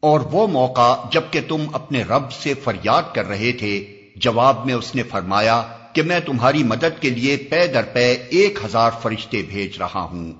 اور وہ موقع جبکہ تم اپنے رب سے فریاد کر رہے تھے، جواب میں اس نے فرمایا کہ میں تمہاری مدد کے لیے پے در پے ایک ہزار فرشتے بھیج رہا ہوں۔